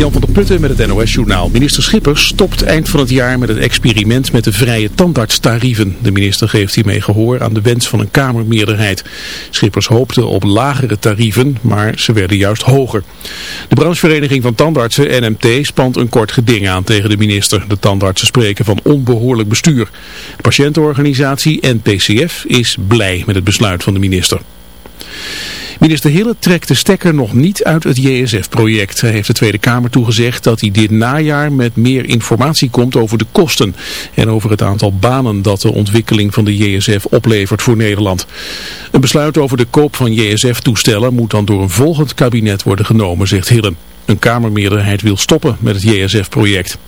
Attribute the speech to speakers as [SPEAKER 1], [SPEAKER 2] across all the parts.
[SPEAKER 1] Jan van der Putten met het NOS-journaal. Minister Schippers stopt eind van het jaar met het experiment met de vrije tandartstarieven. De minister geeft hiermee gehoor aan de wens van een Kamermeerderheid. Schippers hoopte op lagere tarieven, maar ze werden juist hoger. De branchevereniging van tandartsen, NMT, spant een kort geding aan tegen de minister. De tandartsen spreken van onbehoorlijk bestuur. De patiëntenorganisatie NPCF is blij met het besluit van de minister. Minister Hille trekt de stekker nog niet uit het JSF-project. Hij heeft de Tweede Kamer toegezegd dat hij dit najaar met meer informatie komt over de kosten en over het aantal banen dat de ontwikkeling van de JSF oplevert voor Nederland. Een besluit over de koop van JSF-toestellen moet dan door een volgend kabinet worden genomen, zegt Hille. Een Kamermeerderheid wil stoppen met het JSF-project.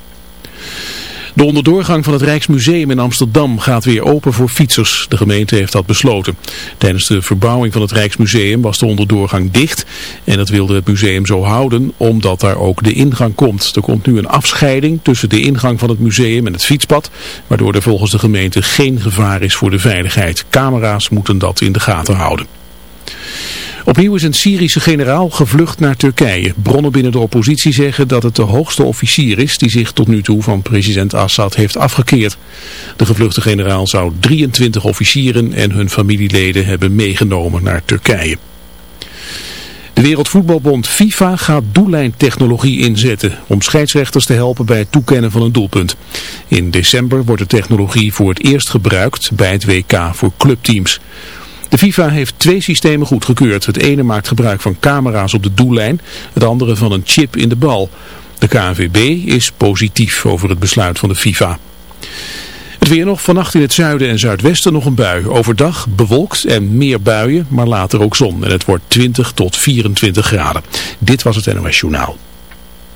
[SPEAKER 1] De onderdoorgang van het Rijksmuseum in Amsterdam gaat weer open voor fietsers. De gemeente heeft dat besloten. Tijdens de verbouwing van het Rijksmuseum was de onderdoorgang dicht. En dat wilde het museum zo houden omdat daar ook de ingang komt. Er komt nu een afscheiding tussen de ingang van het museum en het fietspad. Waardoor er volgens de gemeente geen gevaar is voor de veiligheid. Camera's moeten dat in de gaten houden. Opnieuw is een Syrische generaal gevlucht naar Turkije. Bronnen binnen de oppositie zeggen dat het de hoogste officier is die zich tot nu toe van president Assad heeft afgekeerd. De gevluchte generaal zou 23 officieren en hun familieleden hebben meegenomen naar Turkije. De Wereldvoetbalbond FIFA gaat doellijntechnologie inzetten om scheidsrechters te helpen bij het toekennen van een doelpunt. In december wordt de technologie voor het eerst gebruikt bij het WK voor clubteams. De FIFA heeft twee systemen goedgekeurd. Het ene maakt gebruik van camera's op de doellijn, het andere van een chip in de bal. De KNVB is positief over het besluit van de FIFA. Het weer nog vannacht in het zuiden en zuidwesten nog een bui. Overdag bewolkt en meer buien, maar later ook zon. En het wordt 20 tot 24 graden. Dit was het NOS Journaal.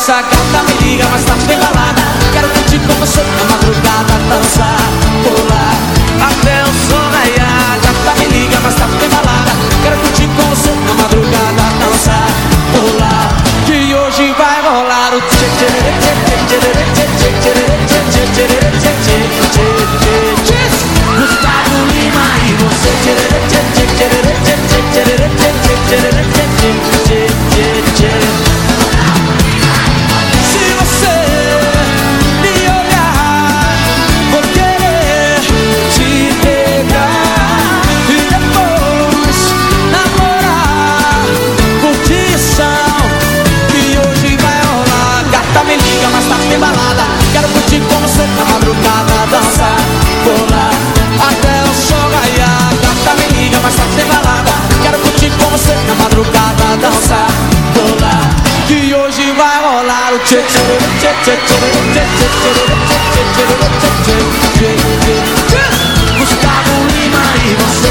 [SPEAKER 2] essa gata me liga, mas tá bem balada. Quero curtir com você Gustavo Lima e você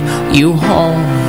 [SPEAKER 3] you home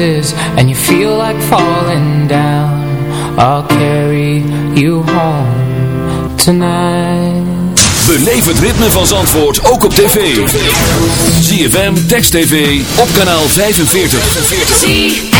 [SPEAKER 4] rises and you feel like falling down. I'll carry you home tonight.
[SPEAKER 5] Beleef het ritme van Zandvoort ook op tv. ZFM, Text TV, op kanaal 45 45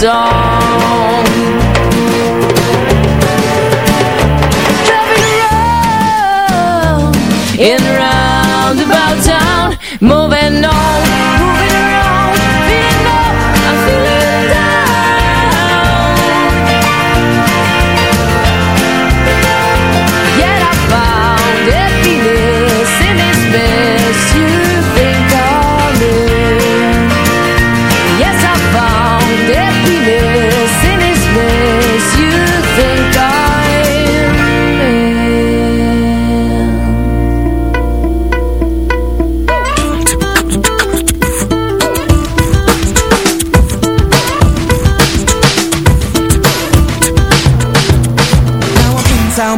[SPEAKER 6] Song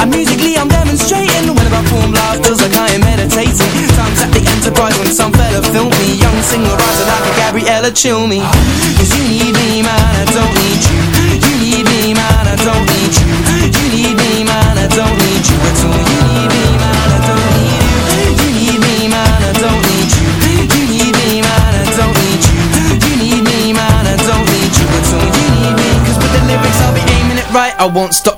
[SPEAKER 7] and musically I'm demonstrating When I perform live feels like I am meditating. Times at the Enterprise when some fella filmed me. Young singer writer like a Gabriella Cilmi. Cause you need me man, I don't need you. You need me man, I don't need you. You need me man, I don't need you at all. You need me man, I don't need you. You need me man, I don't need you. You need me man, I don't need you. You need me man, I don't need you You need with the lyrics I'll be aiming it right. I won't stop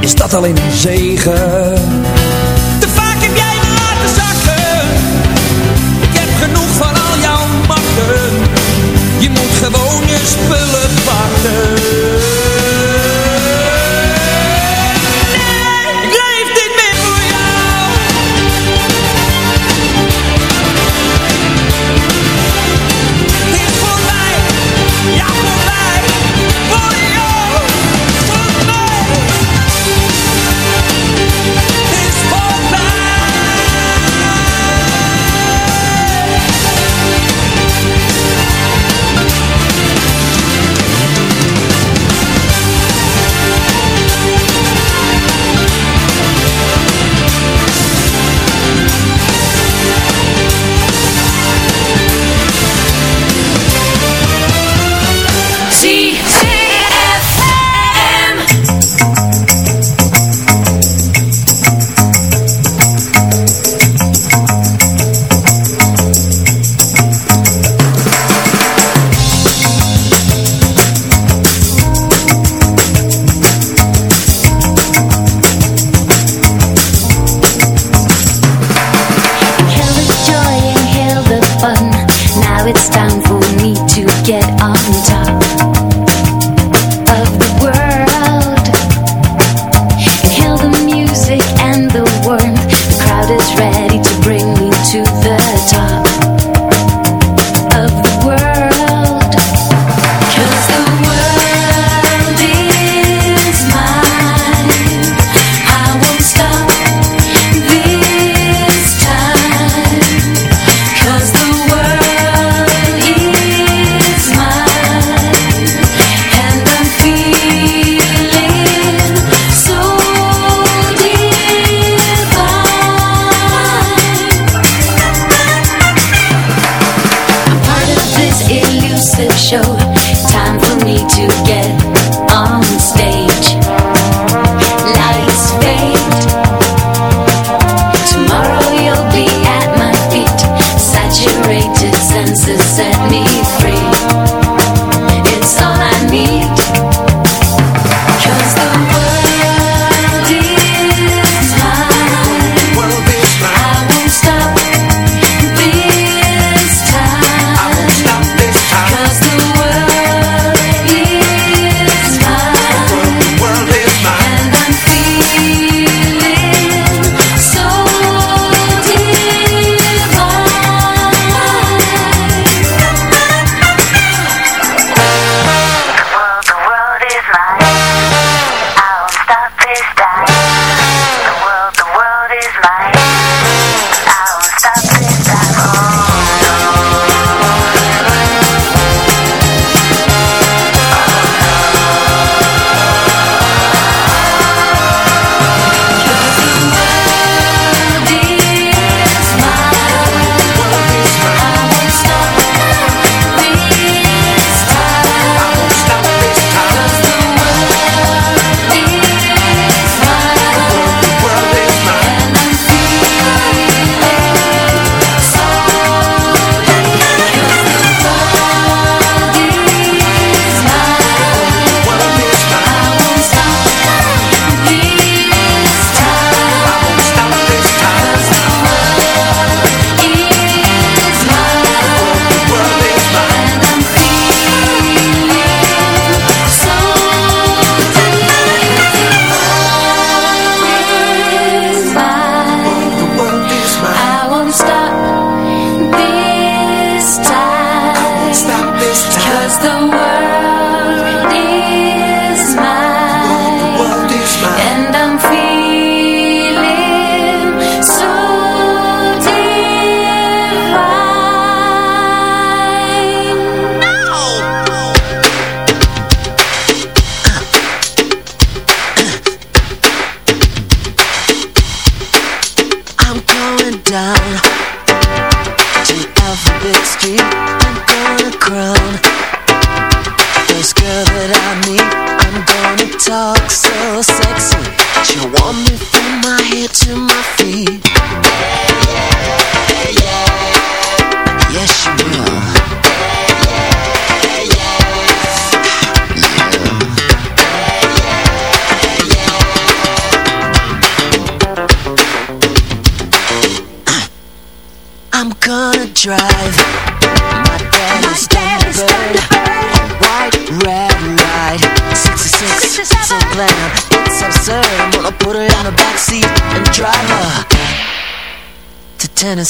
[SPEAKER 8] Is
[SPEAKER 9] dat alleen een zegen.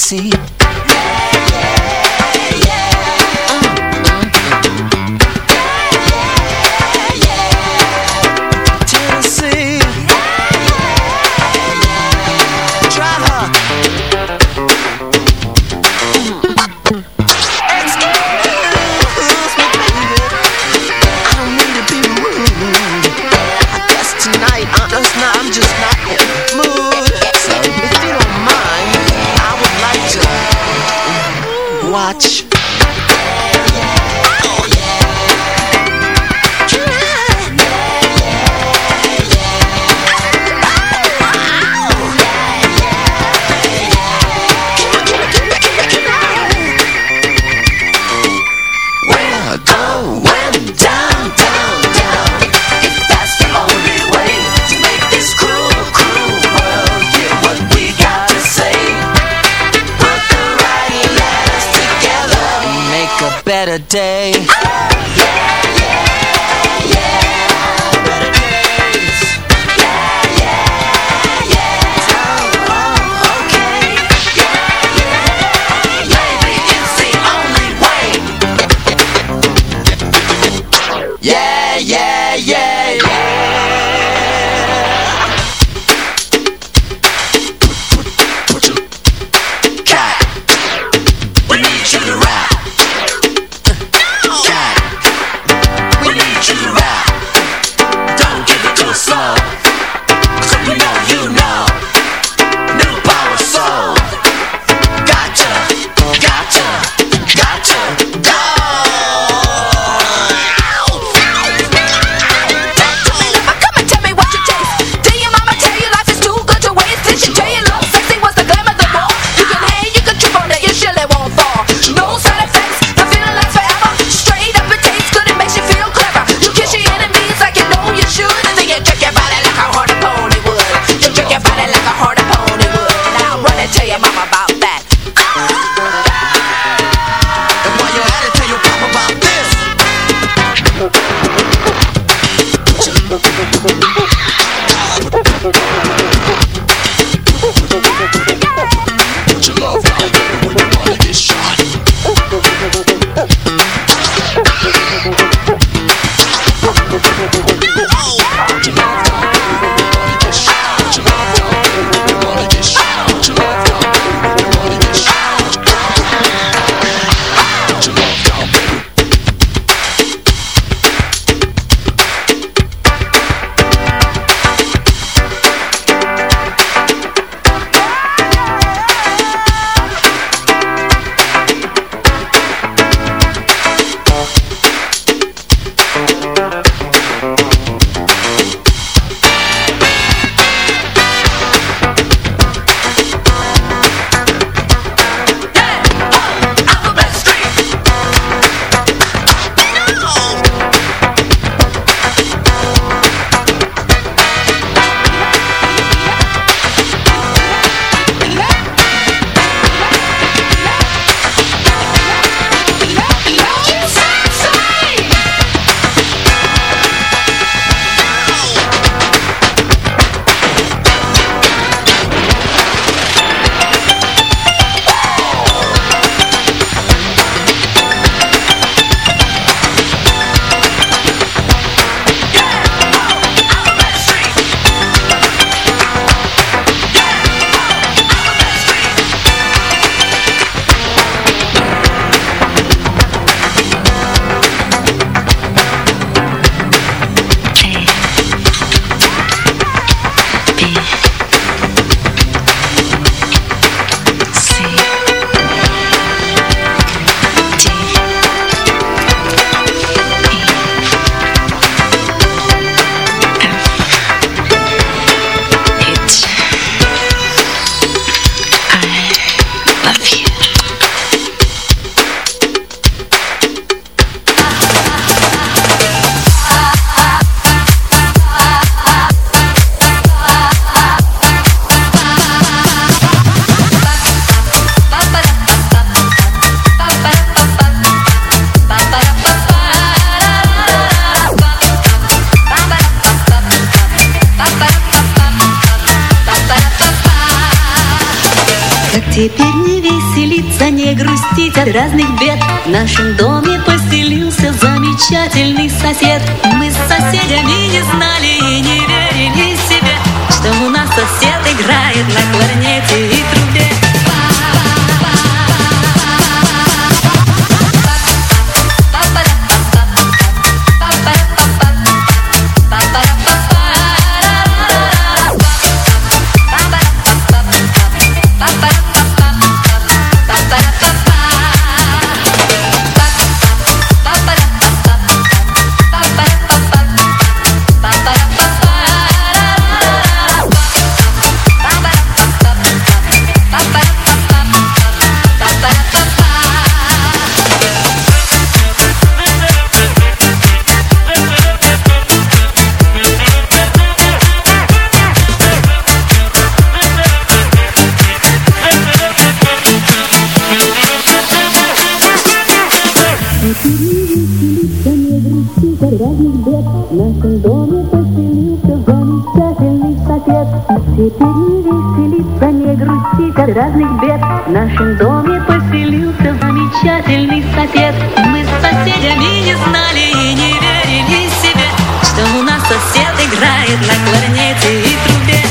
[SPEAKER 10] To
[SPEAKER 11] a
[SPEAKER 12] 那声动。Будет на кларнете и трубе.